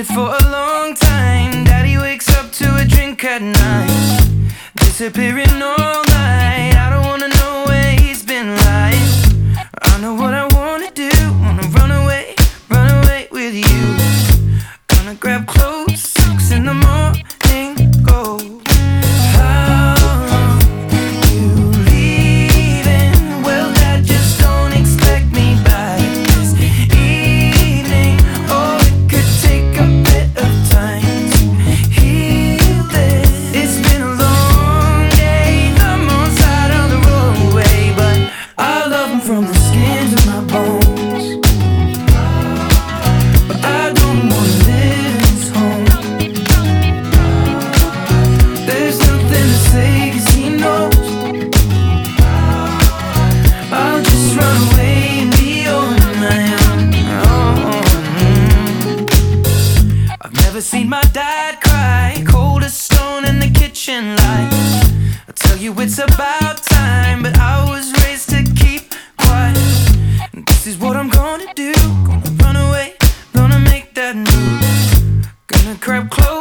it for a long time. Daddy wakes up to a drink at night, disappearing all night. I don't wanna know my dad cry. Cold as stone in the kitchen light. I tell you it's about time, but I was raised to keep quiet. And this is what I'm gonna do. Gonna run away, gonna make that move. Gonna grab close,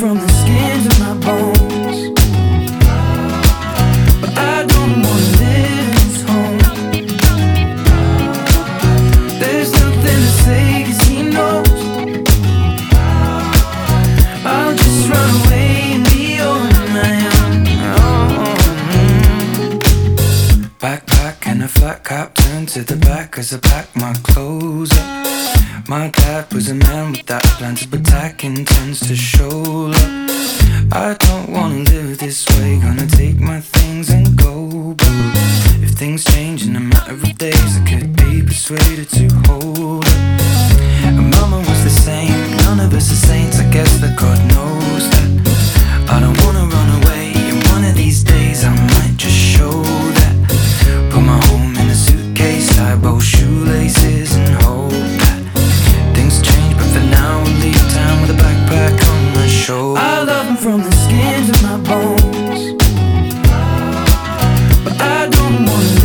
from the skin to my bones. But I don't wanna live in his home. There's nothing to say 'cause he knows. I'll just run away and be on my own. Backpack and a flat cap turned to the back as I pack my clothes up. My dad was a man without plans, but tacking turns to shoulder. I don't wanna live this way, gonna take my things and go. But if things change in a matter of days, I could be persuaded to hold her. And mama was the same, but I don't want